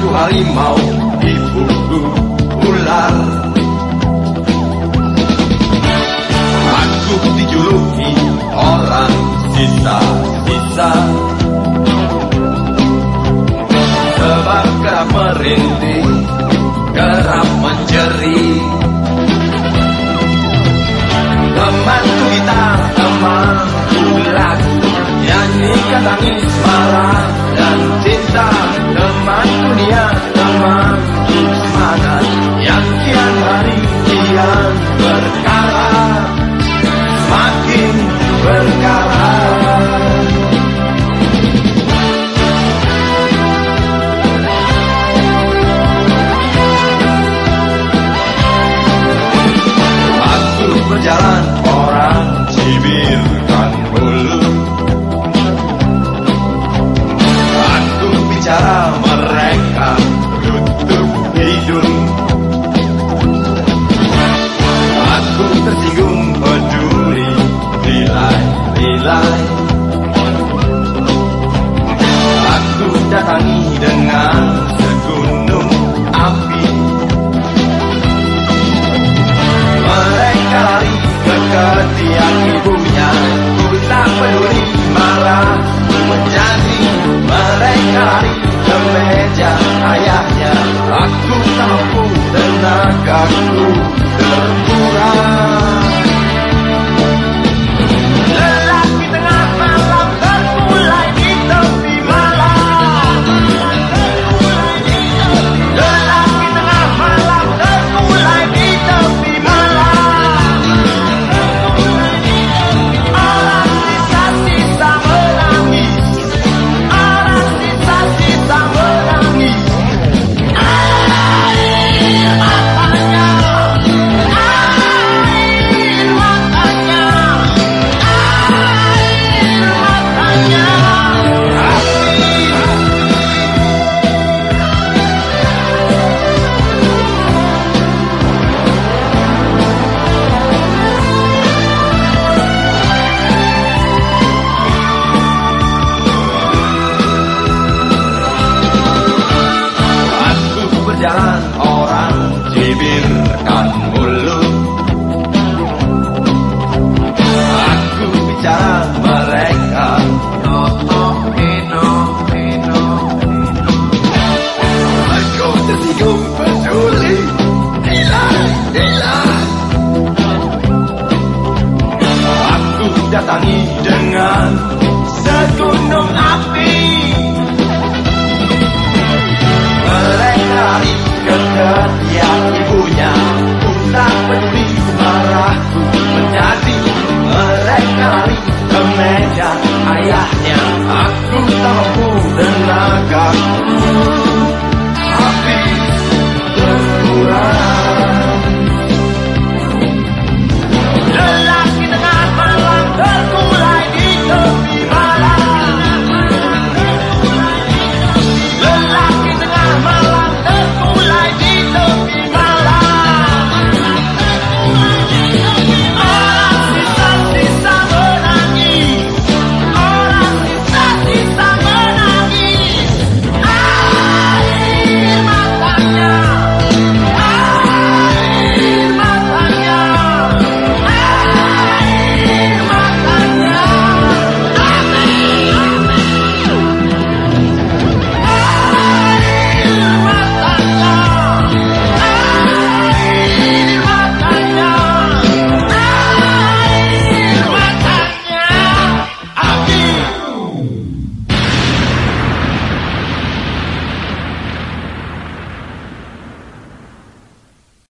satu harimau diburu ular. Aku dijuluki orang sisa-sisa Sebab kerap merintih, kerap menjeri. Teman kita teman lagu Nyanyi katangis marah dan cinta temanku dia teman semangat yang kian hari kian berkali saja ayahnya. Aku tak mampu tenagaku terkurang orang bibirkan mulu Aku bicara mereka Noto ino ino Aku tersinggung peduli. Hilang, hilang Aku datangi dengan Yeah.